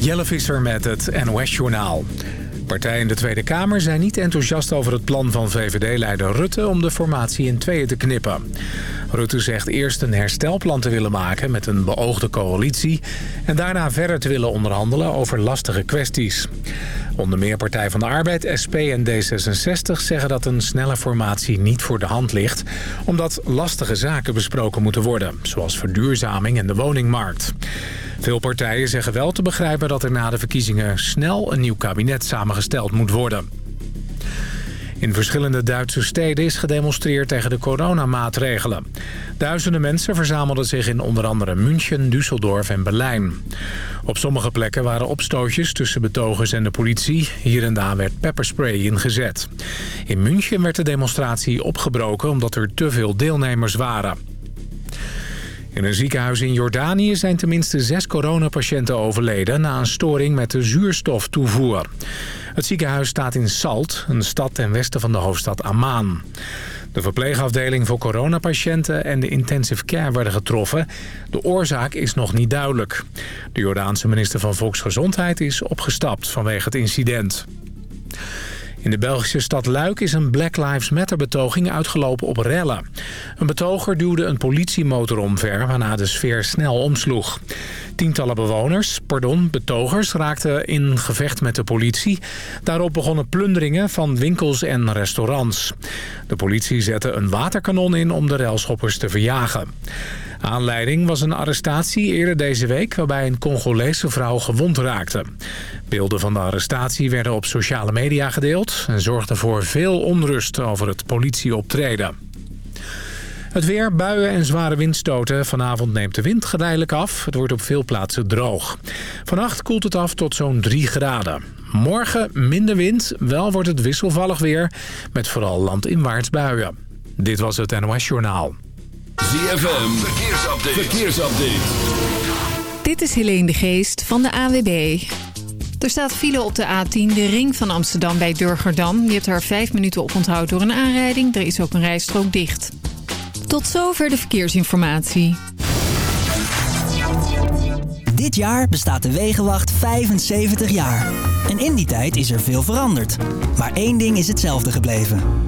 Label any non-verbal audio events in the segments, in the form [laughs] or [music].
Jelle Visser met het NOS-journaal. Partijen in de Tweede Kamer zijn niet enthousiast over het plan van VVD-leider Rutte... om de formatie in tweeën te knippen. Rutte zegt eerst een herstelplan te willen maken met een beoogde coalitie... en daarna verder te willen onderhandelen over lastige kwesties. Onder meer Partij van de Arbeid, SP en D66 zeggen dat een snelle formatie niet voor de hand ligt... omdat lastige zaken besproken moeten worden, zoals verduurzaming en de woningmarkt. Veel partijen zeggen wel te begrijpen dat er na de verkiezingen snel een nieuw kabinet samengesteld moet worden. In verschillende Duitse steden is gedemonstreerd tegen de coronamaatregelen. Duizenden mensen verzamelden zich in onder andere München, Düsseldorf en Berlijn. Op sommige plekken waren opstootjes tussen betogers en de politie. Hier en daar werd pepperspray ingezet. In München werd de demonstratie opgebroken omdat er te veel deelnemers waren. In een ziekenhuis in Jordanië zijn tenminste zes coronapatiënten overleden... na een storing met de zuurstoftoevoer. Het ziekenhuis staat in Salt, een stad ten westen van de hoofdstad Amman. De verpleegafdeling voor coronapatiënten en de intensive care werden getroffen. De oorzaak is nog niet duidelijk. De Jordaanse minister van Volksgezondheid is opgestapt vanwege het incident. In de Belgische stad Luik is een Black Lives Matter betoging uitgelopen op rellen. Een betoger duwde een politiemotor omver waarna de sfeer snel omsloeg. Tientallen bewoners, pardon, betogers raakten in gevecht met de politie. Daarop begonnen plunderingen van winkels en restaurants. De politie zette een waterkanon in om de relschoppers te verjagen. Aanleiding was een arrestatie eerder deze week... waarbij een Congolese vrouw gewond raakte. Beelden van de arrestatie werden op sociale media gedeeld... en zorgden voor veel onrust over het politieoptreden. Het weer, buien en zware windstoten. Vanavond neemt de wind geleidelijk af. Het wordt op veel plaatsen droog. Vannacht koelt het af tot zo'n 3 graden. Morgen minder wind, wel wordt het wisselvallig weer... met vooral landinwaarts buien. Dit was het NOS Journaal. ZFM, verkeersupdate. verkeersupdate. Dit is Helene de Geest van de AWB. Er staat file op de A10, de ring van Amsterdam bij Durgerdam. Je hebt daar vijf minuten op onthoud door een aanrijding. Er is ook een rijstrook dicht. Tot zover de verkeersinformatie. Dit jaar bestaat de Wegenwacht 75 jaar. En in die tijd is er veel veranderd. Maar één ding is hetzelfde gebleven.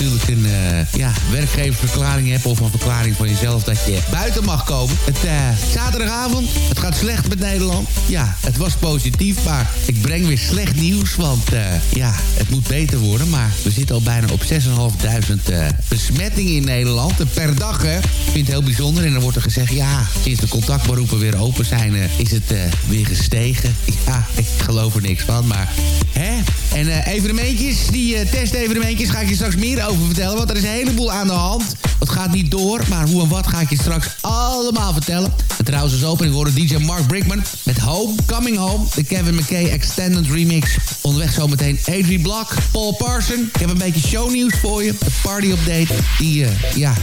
Natuurlijk een uh, ja, werkgeversverklaring hebt... of een verklaring van jezelf dat je buiten mag komen. Het uh, zaterdagavond, het gaat slecht met Nederland. Ja, het was positief, maar ik breng weer slecht nieuws. Want ja, het moet beter worden. Maar we zitten al bijna op 6.500 besmettingen in Nederland. Per dag, hè. Ik vind het heel bijzonder. En dan wordt er gezegd, ja, sinds de contactberoepen weer open zijn... is het weer gestegen. [laughs] Ja, ik geloof er niks van, maar... Hè? En uh, evenementjes, die uh, testevenementjes ga ik je straks meer over vertellen. Want er is een heleboel aan de hand. Het gaat niet door, maar hoe en wat ga ik je straks allemaal vertellen. En trouwens als opening horen DJ Mark Brickman met Home, Coming Home. De Kevin McKay Extended Remix. Onderweg zometeen Adrie Block, Paul Parson. Ik heb een beetje shownieuws voor je. De party update, die, uh, ja,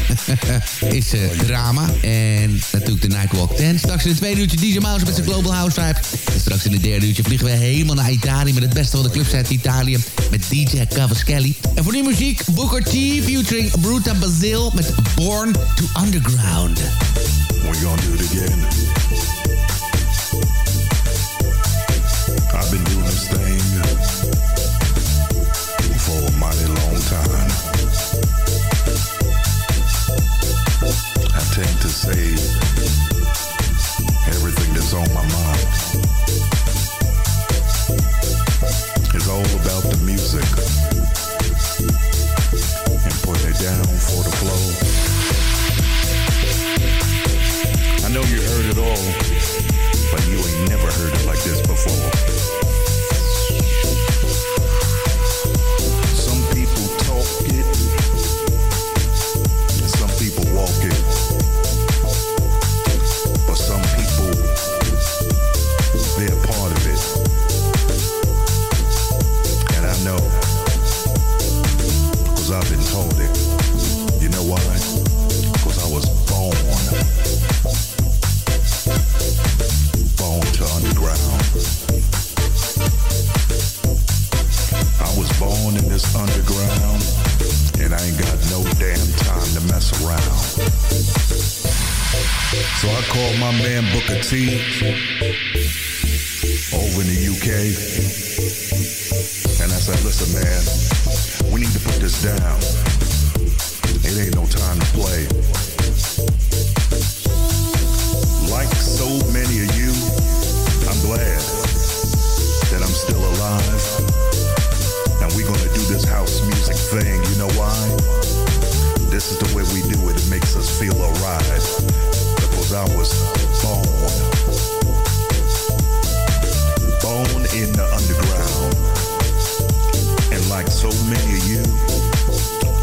[laughs] is drama. En natuurlijk de Nightwalk 10. Straks in het tweede uurtje DJ Mouse met zijn Global House Vibe. En straks in het derde uurtje vliegen we helemaal naar Italië... met het beste van de clubs uit Italië met DJ Cavaschelli. En voor die muziek Booker T featuring Bruta Bazil met Born to Underground. We gonna do it again. I've been doing this thing for a mighty long time. I tend to say man Booker T over in the UK. And I said, listen, man, we need to put this down. It ain't no time to play. Like so many of you, I'm glad that I'm still alive. And we're gonna do this house music thing. You know why? This is the way we do it. It makes us feel alright. Because I was so many of you,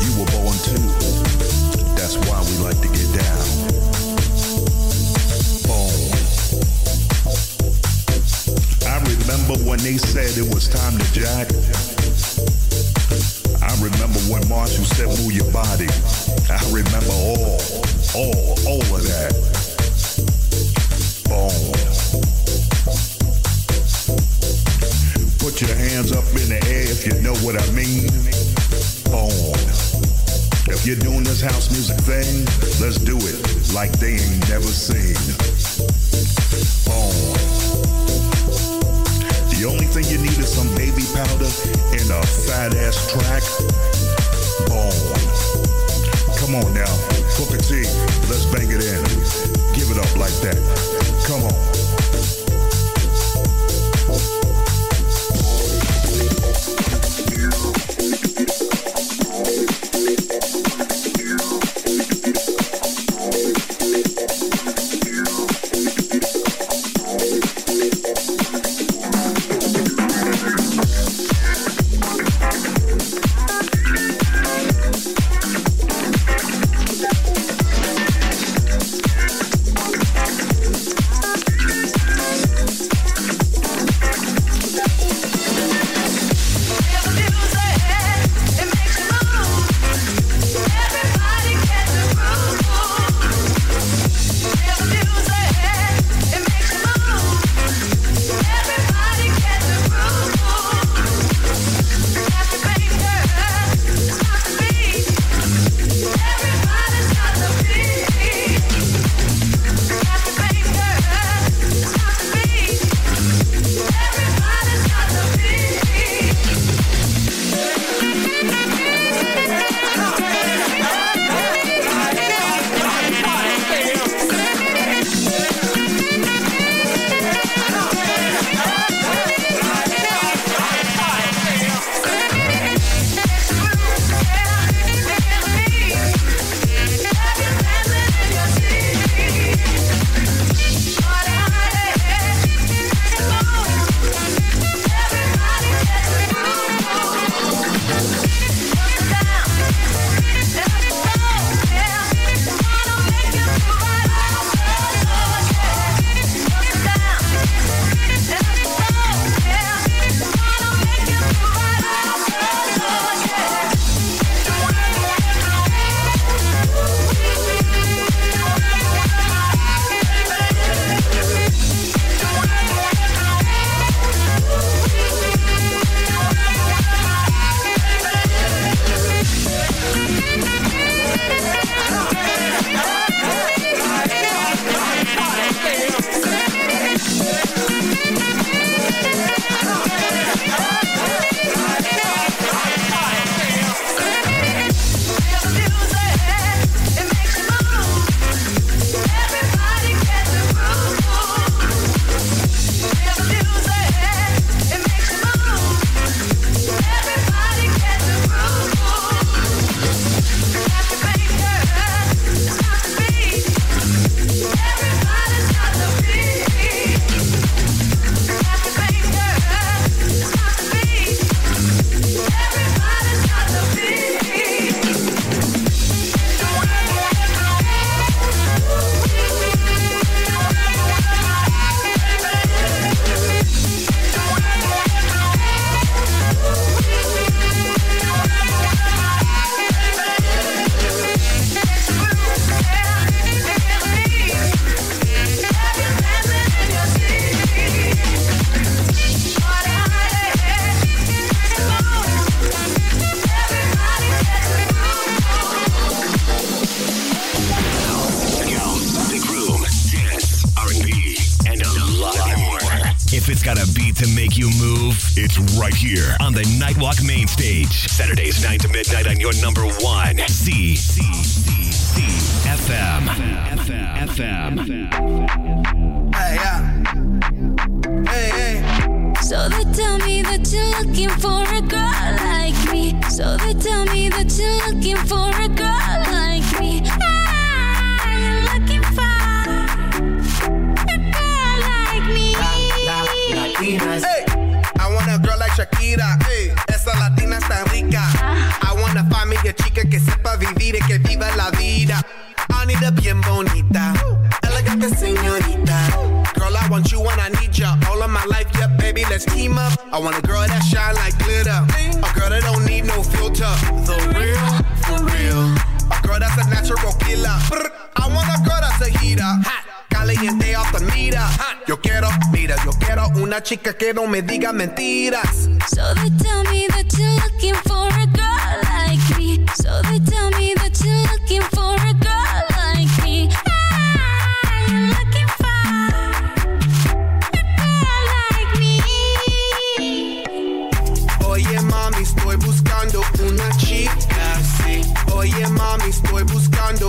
you were born too. That's why we like to get down. I remember when they said it was time to jack. I remember when Marshall said move your body. I remember all, all, all of that. Born. Put your hands up in the air if you know what I mean. Born. If you're doing this house music thing, let's do it like they ain't never seen. Born. The only thing you need is some baby powder and a fat ass track. Born. Come on now, Booker T, let's bang it in. Give it up like that. Come on. Saturdays 9 to midnight on your number one. C. C. que sepa vivir y que viva la vida. I need a bien bonita, elegante señorita. Girl, I want you and I need ya all of my life. Yeah, baby, let's team up. I want a girl that shine like glitter, a girl that don't need no filter. The real, for real. A girl that's a natural killer. I want a girl that's a heater. Hot. Caliente off the meter. Yo quiero, mira, yo quiero una chica que no me diga mentiras. So they tell me that you're looking for a girl Oye mami, estoy buscando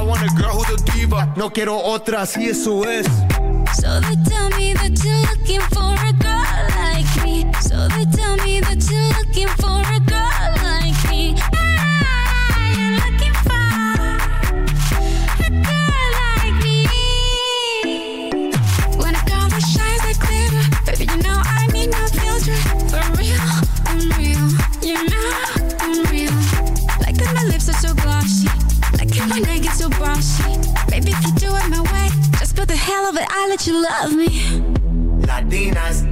I want a girl who's a diva. No quiero otra, si eso es. So they it, let you love me. Latinas,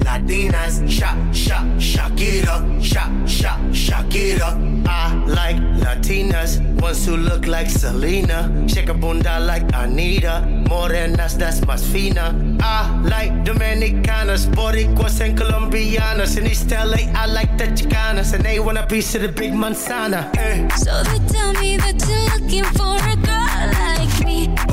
Latinas, shock, shock, shock it up, sha, Shakira, sha, sha, up. I like Latinas, ones who look like Selena, shake a bunda like Anita, morenas that's más fina. I like Dominicanas, Boricuas and Colombianas. In East LA, I like the Chicanas, and they want a piece of the big manzana. Eh. So they tell me that you're looking for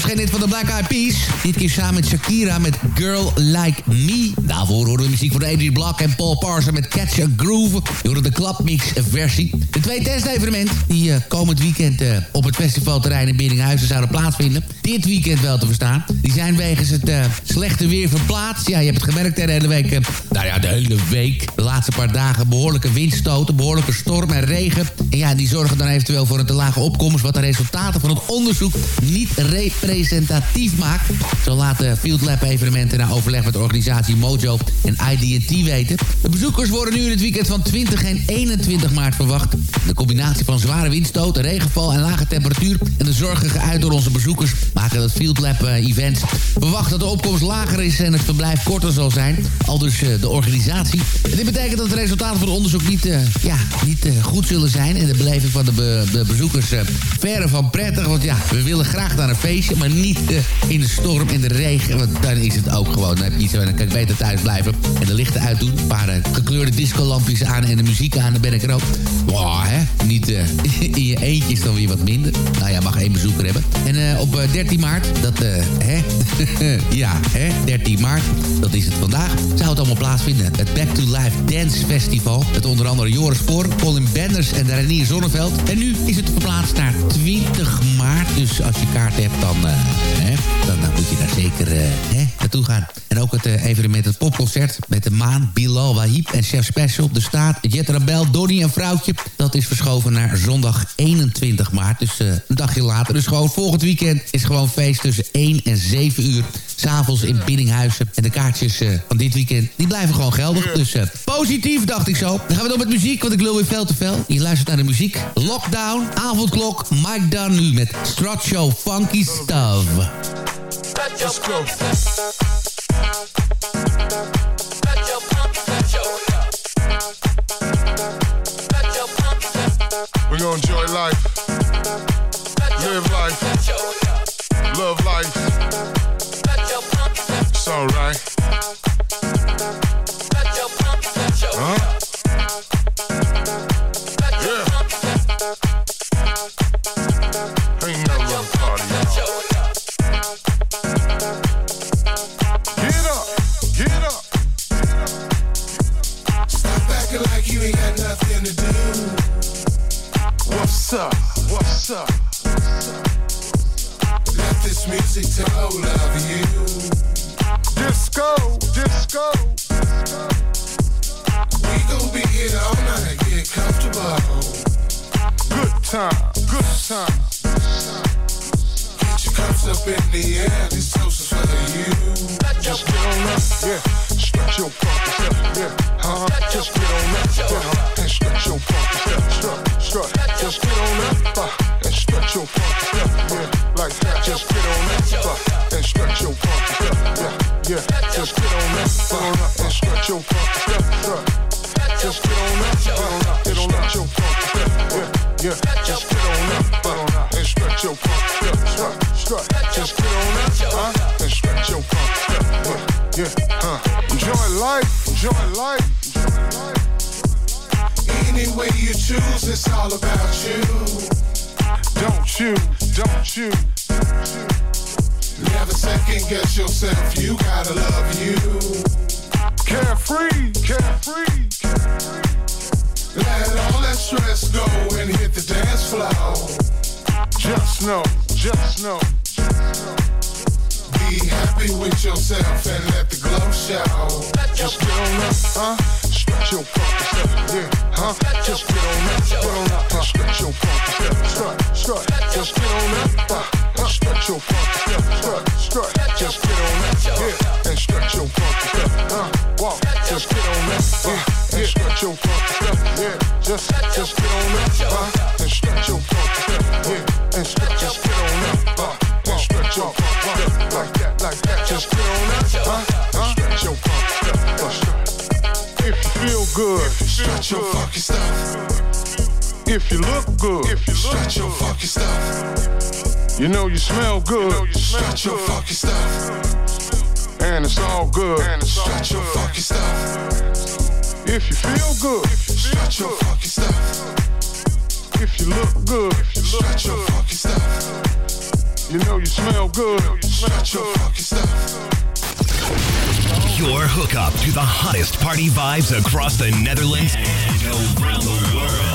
Laatste verschenen van de Black Eyed Peas. Dit keer samen met Shakira met Girl Like Me. Daarvoor horen we muziek van Adrian Block en Paul Parson met Catch a Groove. Je hoorde de Clubmix versie. De twee testevenementen die uh, komend weekend uh, op het festivalterrein in Biddinghuizen zouden plaatsvinden. Dit weekend wel te verstaan. Die zijn wegens het uh, slechte weer verplaatst. Ja, je hebt het gemerkt de hele week. nou ja, de hele week. De laatste paar dagen behoorlijke windstoten, behoorlijke storm en regen. En ja, die zorgen dan eventueel voor een te lage opkomst... wat de resultaten van het onderzoek niet representatief maakt. Zo laten Field Lab evenementen na overleg met de organisatie Mojo en IDT weten. De bezoekers worden nu in het weekend van 20 en 21 maart verwacht. De combinatie van zware windstoot, regenval en lage temperatuur... en de zorgen geuit door onze bezoekers maken dat Field Lab uh, event... verwacht dat de opkomst lager is en het verblijf korter zal zijn. Al dus uh, de organisatie. Dit betekent dat de resultaten van het onderzoek niet, uh, ja, niet goed zullen zijn... en de beleving van de, de bezoekers verre van prettig. Want ja, we willen graag naar een feestje, maar niet in de storm en de regen. Want dan is het ook gewoon, dan heb je dan kan ik beter thuis blijven... en de lichten uitdoen, een paar gekleurde discolampjes aan en de muziek aan, dan ben ik er ook. Hè? Niet uh, [laughs] in je eentje is dan weer wat minder. Nou ja, mag één bezoeker hebben. En uh, op uh, 13 maart, dat, hè? [laughs] ja, hè? 13 maart, dat is het vandaag. Zou het allemaal plaatsvinden. Het Back to Life Dance Festival. Met onder andere Joris Spoor, Colin Benders en Renier Zonneveld. En nu is het verplaatst naar 20 maart. Dus als je kaart hebt, dan, hè? dan, dan moet je daar zeker hè? naartoe gaan. En ook het evenement, het popconcert met de Maan, Bilal Wahib en Chef Special. De Staat, Jet Rebel, Donnie en Vrouwtje. Dat is verschoven naar zondag 21 maart. Dus uh, een dagje later. Dus gewoon volgend weekend is gewoon feest tussen 1 en 7 uur. S'avonds in Biddinghuizen. En de kaartjes uh, van dit weekend, die blijven gewoon geldig. Dus uh, positief, dacht ik zo. Dan gaan we door met muziek, want ik wil weer veel te veel. Je luistert naar de muziek. Lockdown, avondklok, Mike Dunn nu met Strut Show Funky Stuff. Let's gonna enjoy life, live life, love life. It's alright. Strut, strut. Just get on up, uh, stretch your funky step, strut, strut. Just get on up, yeah, and stretch your funky step, uh, walk. Just get on up, yeah, and stretch your funky step, yeah. Just, just get on up, uh, and stretch your funky step, yeah, and stretch. Just get on up, uh, and stretch your funky step, like that, like that. Just get on up, uh, and stretch your funky step, uh, if you feel good, Stretch your funky stuff. If you look good, if you look Stretch your funky stuff. you know you smell good, Stretch your funky stuff. and it's all good. Stretch your funky stuff. If you feel good, Stretch your funky stuff. if you look good, Stretch your funky stuff. you know you smell good. Stretch your funky stuff. Your hookup to the hottest party vibes across the Netherlands and around the world.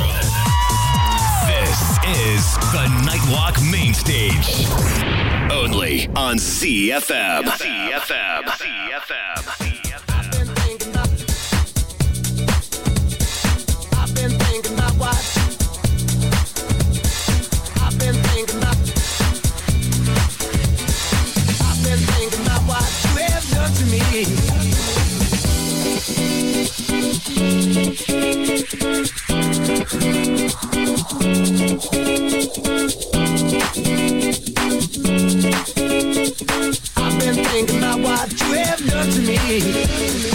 Is the Nightwalk Main Stage. Only on CFM. CFM. CFM. Thinking about what I've been thinking about what you have done to me.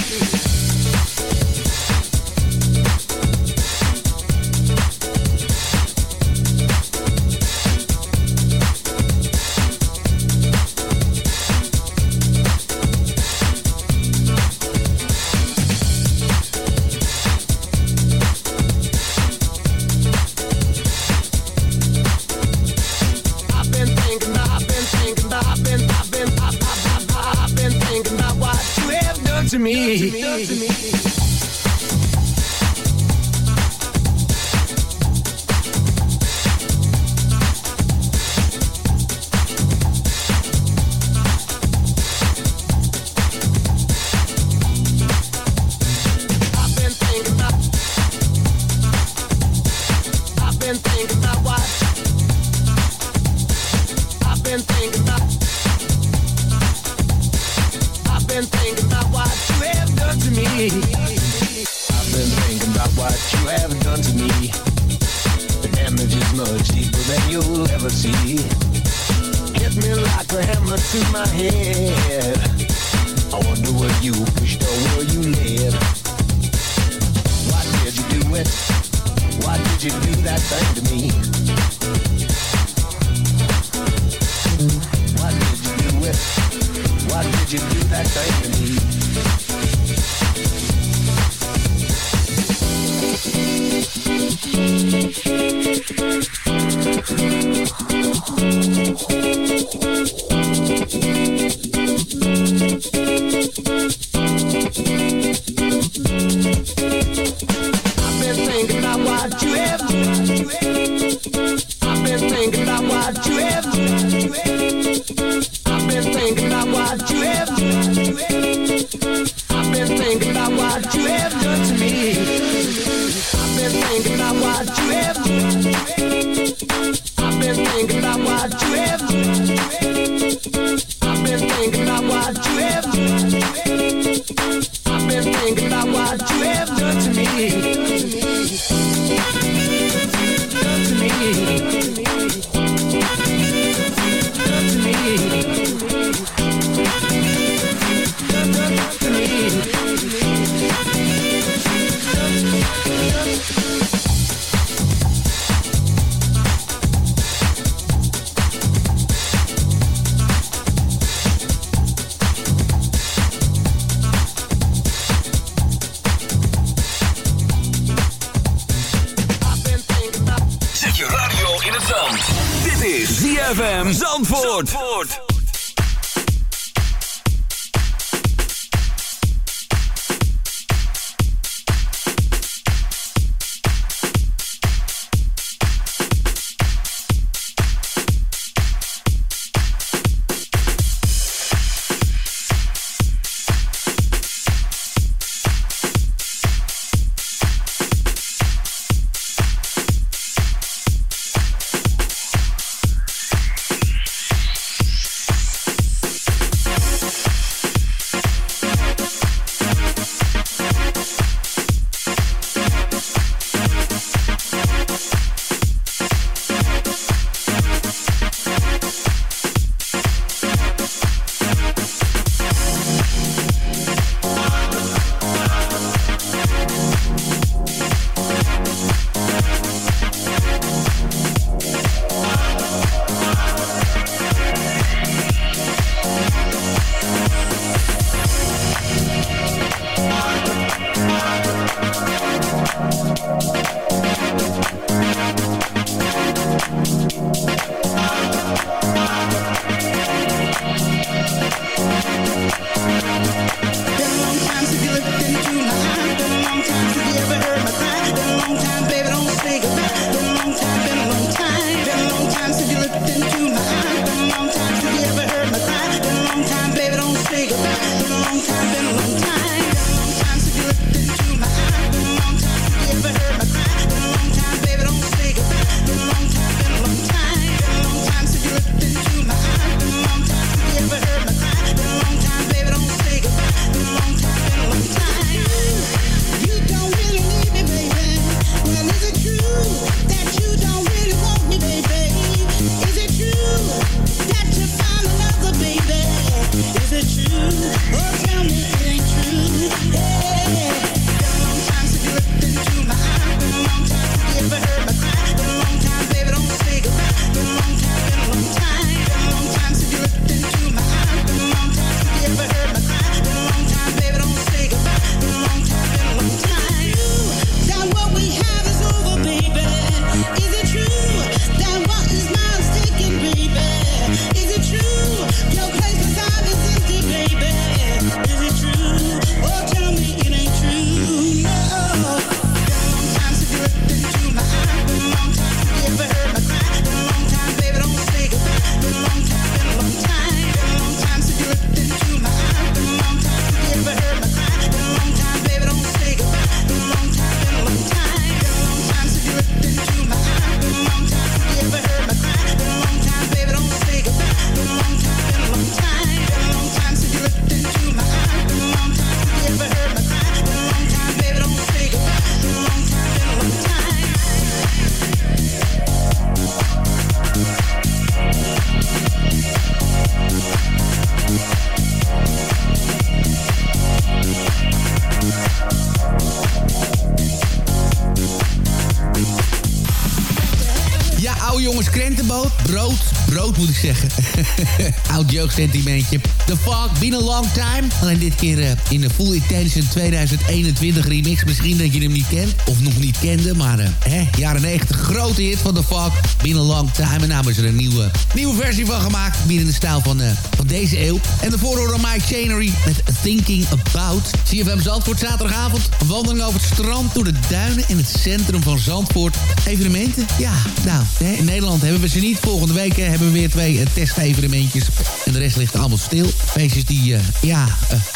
Zeggen. [laughs] Jeugdsentimentje. The Fog, Been a Long Time. Alleen dit keer uh, in de Full Intention 2021 remix. Misschien dat je hem niet kent. Of nog niet kende. Maar uh, hè, jaren 90 grote hit van The Fog. Been a Long Time. En namens er een nieuwe, nieuwe versie van gemaakt. Binnen de stijl van, uh, van deze eeuw. En de voorhoor Mike Chanery met Thinking About. CFM Zandvoort zaterdagavond. Wandeling over het strand door de duinen in het centrum van Zandvoort. Evenementen? Ja, nou, hè, in Nederland hebben we ze niet. Volgende week hebben we weer twee uh, testevenementjes. En de rest ligt allemaal stil. Feestjes die, uh, ja,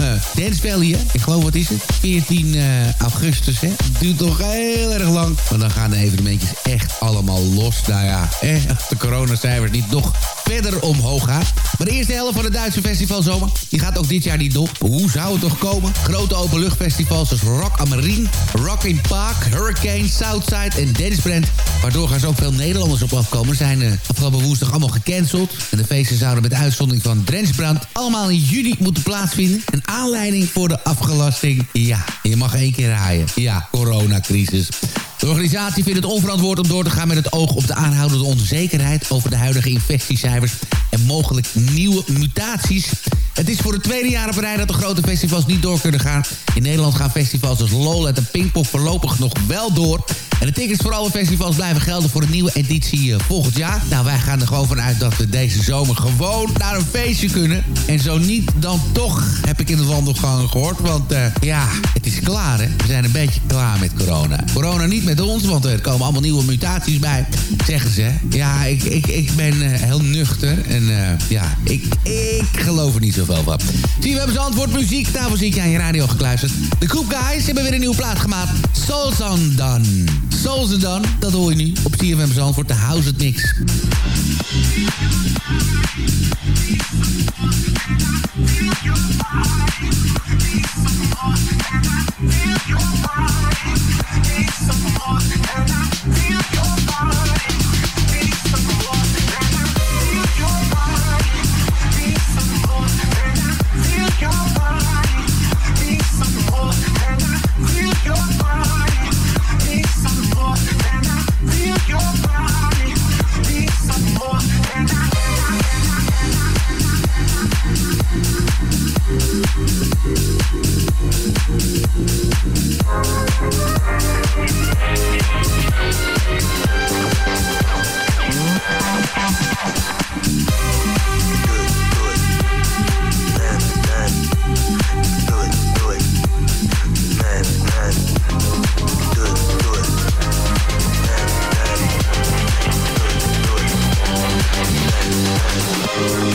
uh, hè? Ik geloof, wat is het? 14 augustus, hè? Het duurt toch heel erg lang. Maar dan gaan de evenementjes echt allemaal los. Nou ja, eh, de coronacijfers niet nog verder omhoog gaan. Maar de eerste helft van de Duitse festivalzomer... die gaat ook dit jaar niet door. Hoe zou het toch komen? Grote openluchtfestivals zoals Rock am Ring, Rock in Park, Hurricane, Southside en Dennisbrand... waardoor er ook veel Nederlanders op afkomen... zijn uh, afgelopen woensdag allemaal gecanceld. En de feesten zouden met uitzondering van Drensbrand... allemaal in juni moeten plaatsvinden. Een aanleiding voor de afgelasting. Ja, je mag één keer raaien. Ja, coronacrisis. De organisatie vindt het onverantwoord om door te gaan met het oog op de aanhoudende onzekerheid over de huidige infectiecijfers en mogelijk nieuwe mutaties. Het is voor het tweede jaar op rij dat de grote festivals niet door kunnen gaan. In Nederland gaan festivals als Lowland en Pinkpop voorlopig nog wel door. En de tickets voor alle festivals blijven gelden voor een nieuwe editie uh, volgend jaar. Nou, wij gaan er gewoon vanuit dat we deze zomer gewoon naar een feestje kunnen. En zo niet, dan toch, heb ik in de wandelgangen gehoord. Want uh, ja, het is klaar hè. We zijn een beetje klaar met corona. Corona niet met ons, want er komen allemaal nieuwe mutaties bij. Zeggen ze. Ja, ik, ik, ik ben uh, heel nuchter. En ja, ik, ik geloof er niet zoveel van. Zie, we hebben ze antwoord muziek. Daarvoor zit je aan je radio gekluisterd. De Coop Guys hebben weer een nieuwe plaat gemaakt. Souls Undone. Souls Undone, dat hoor je nu op CFM Zandvoort, de House It Mix. Thank Thank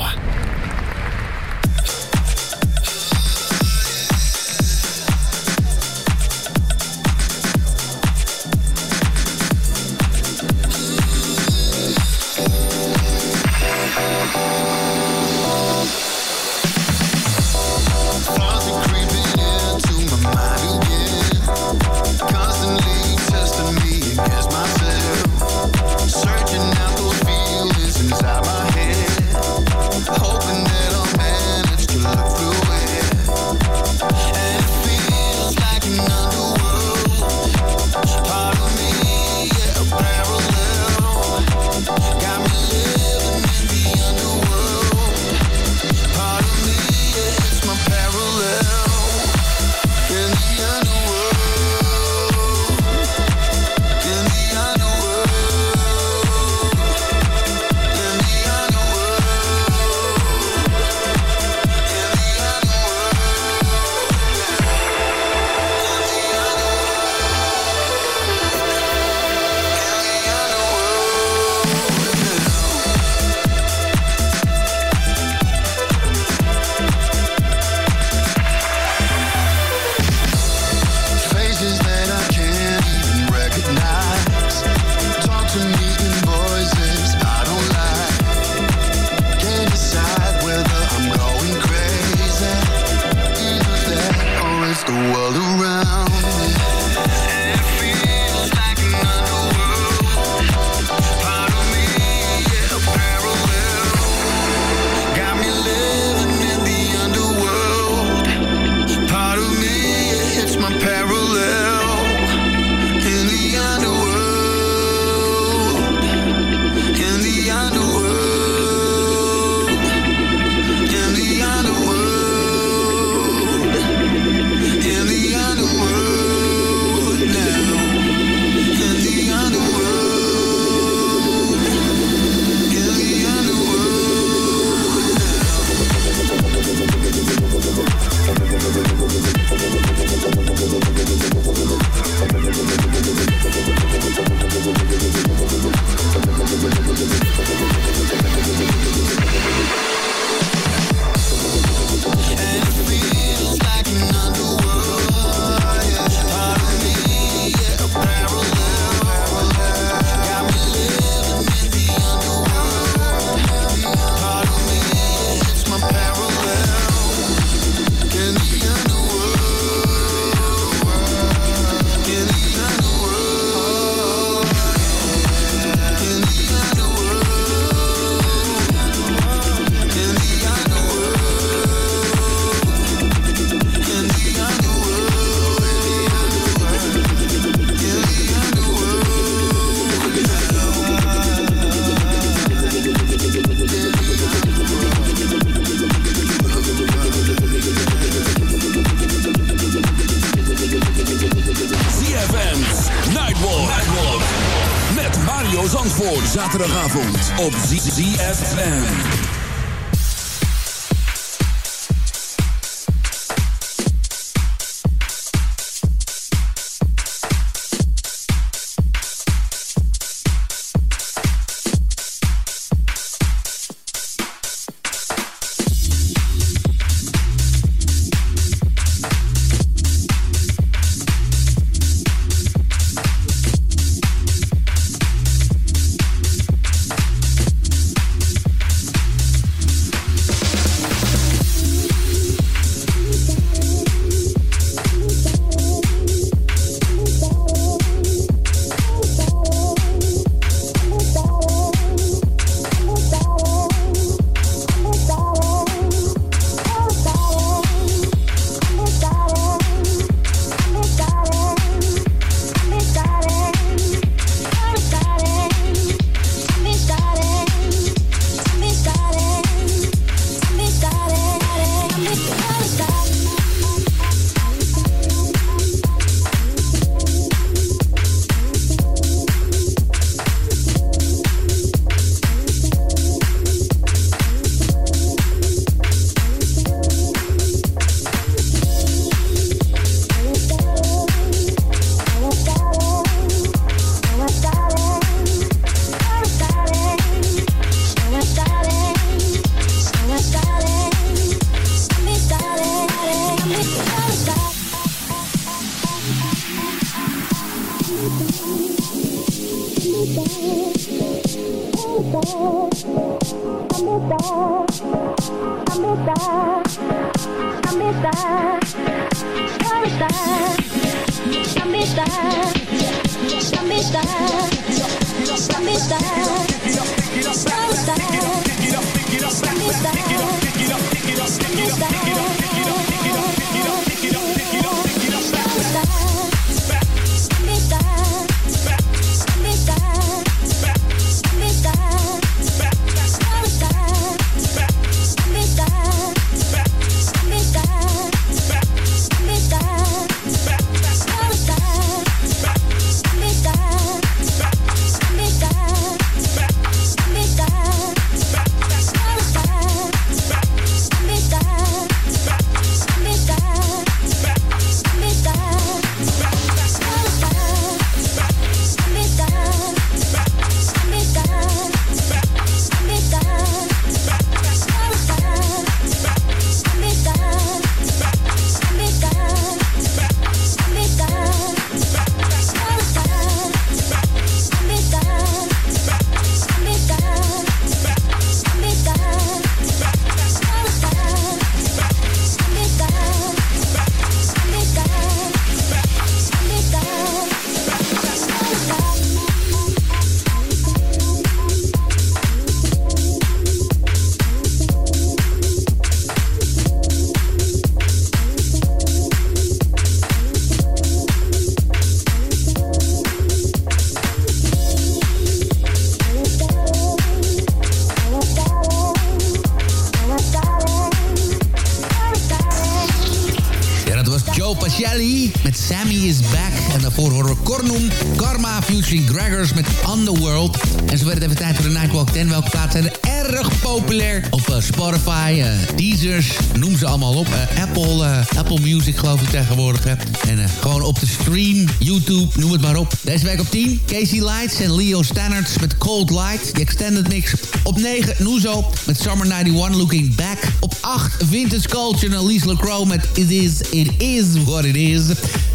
Noem het maar op. Deze week op 10, Casey Lights en Leo Standards met Cold Light, de extended mix. Op 9, Nuzo met Summer 91 Looking Back. Op 8, Vintage Culture en Lisa LaCroix met It Is, It Is What It Is.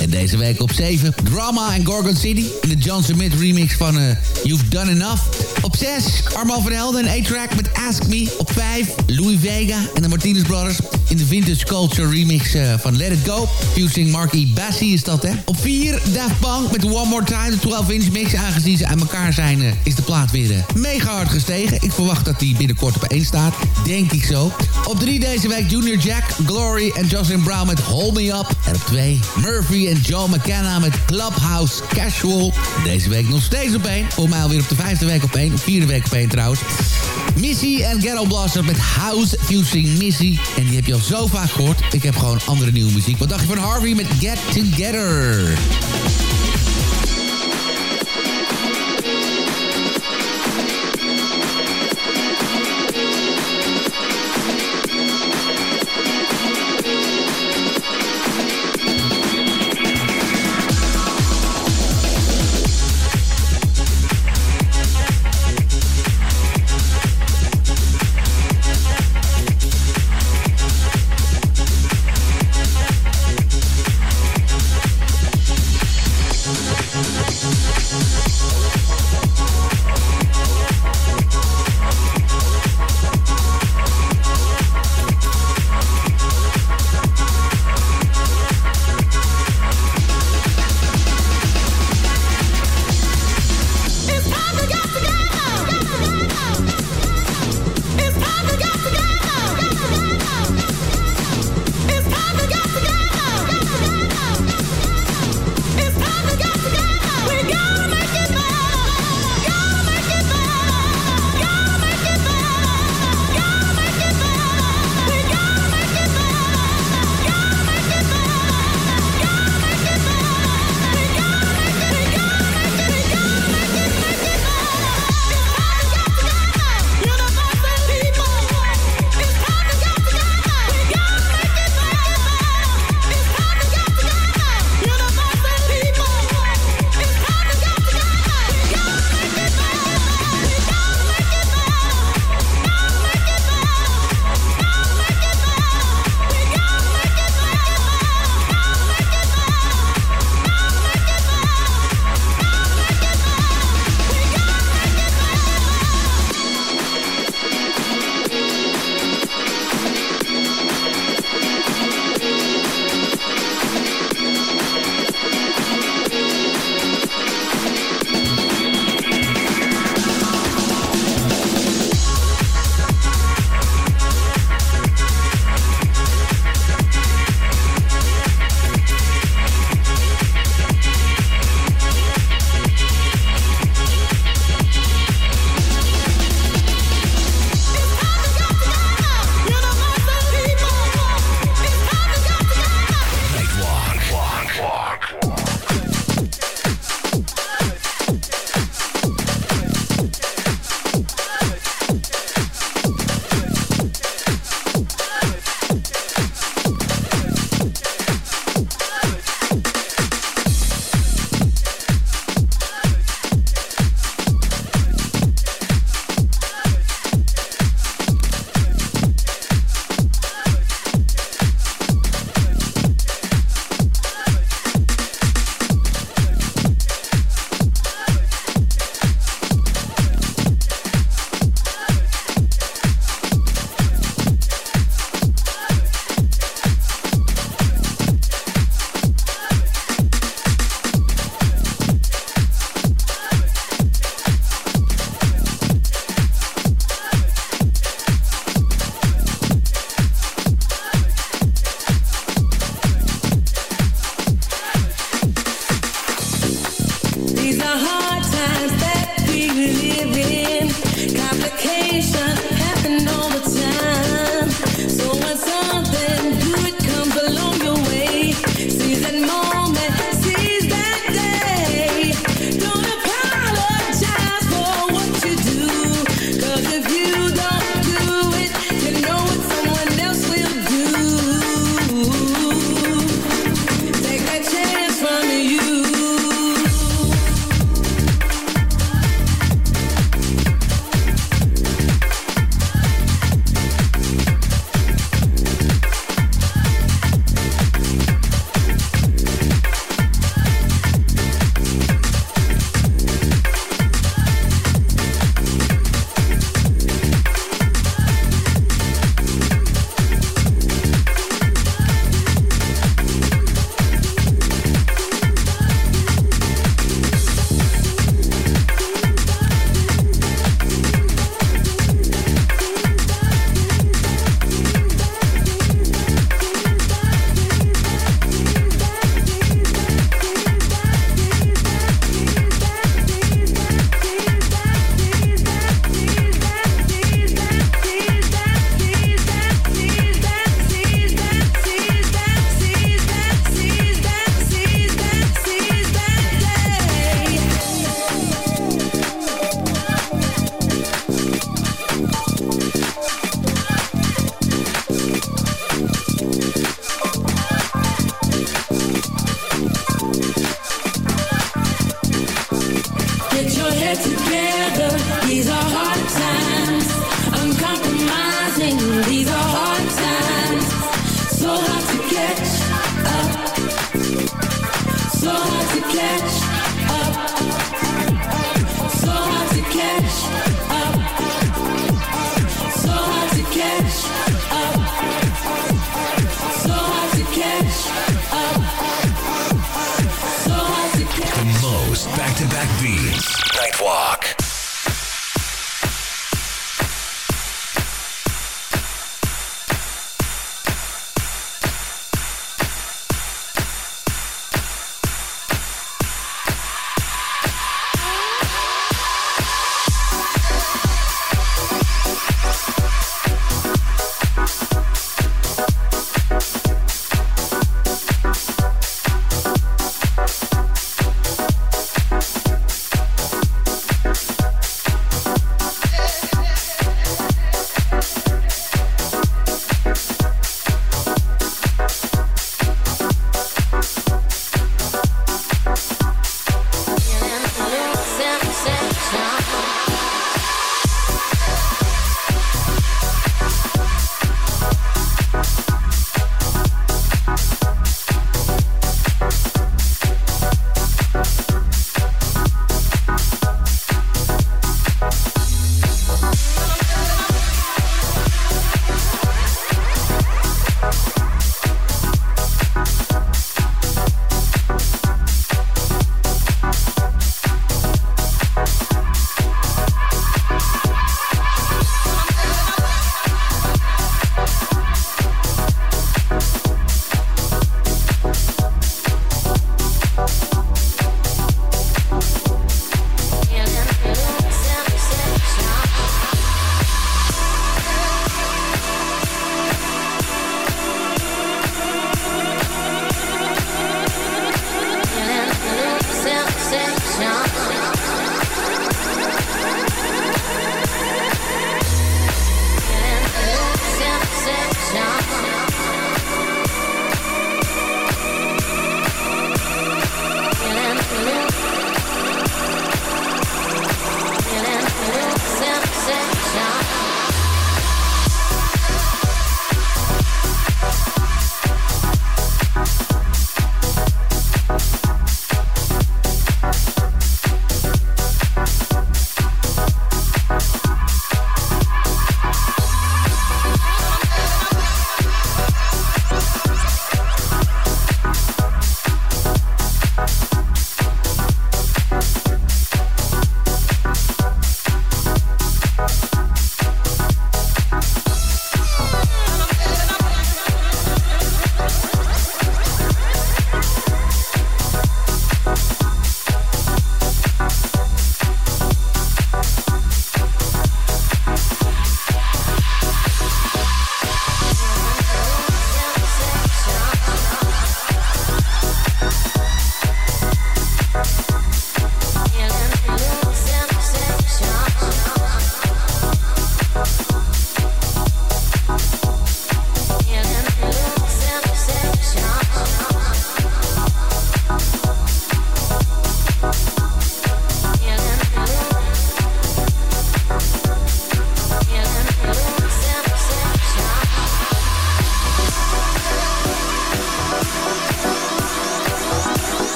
En deze week op 7, Drama en Gorgon City in de John Smith remix van uh, You've Done Enough. Op 6, Armo van Helden en A-Track met Ask Me. Op 5, Louis Vega en de Martinez Brothers in de Vintage Culture remix uh, van Let It Go. Fusing Marky Bassie is dat, hè? Op 4, Daft Punk met One More Time, de 12-inch mix. Aangezien ze aan elkaar zijn, uh, is de plaat weer uh, mega hard gestegen. Ik verwacht dat die binnenkort op 1 staat. Denk ik zo. Op 3 deze week Junior Jack, Glory en Jocelyn Brown met Hold Me Up. En op 2, Murphy en Joe McKenna met Clubhouse Casual. Deze week nog steeds op 1. Voor mij alweer op de vijfde week op 1. Op vierde week op 1 trouwens. Missy en Ghetto Blaster met House Fusing Missy. En die heb je zo vaak gehoord. Ik heb gewoon andere nieuwe muziek. Wat dacht je van Harvey met Get Together?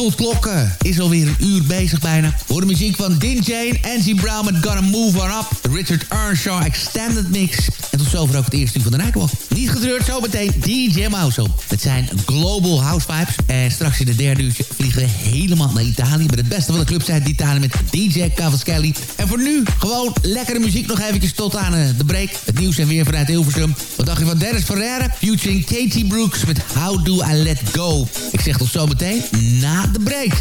Avondklok is alweer een uur bezig bijna. Voor de muziek van Din Jane, Angie Brown met Gonna Move On Up. Richard Earnshaw Extended Mix. Tot zover ook het eerste uur van de Nightwalk. Niet gedreurd, zometeen DJ Mouse Met zijn Global House Vibes. En straks in de derde uurtje vliegen we helemaal naar Italië. Met het beste van de club zijn Italië met DJ Cavaschelli. En voor nu gewoon lekkere muziek nog eventjes tot aan eh, de break. Het nieuws en weer vanuit Hilversum. Wat dacht je van Dennis Ferreira? Futuring Katie Brooks met How Do I Let Go. Ik zeg tot zometeen na de break.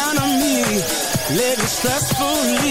down on me, living stressfully.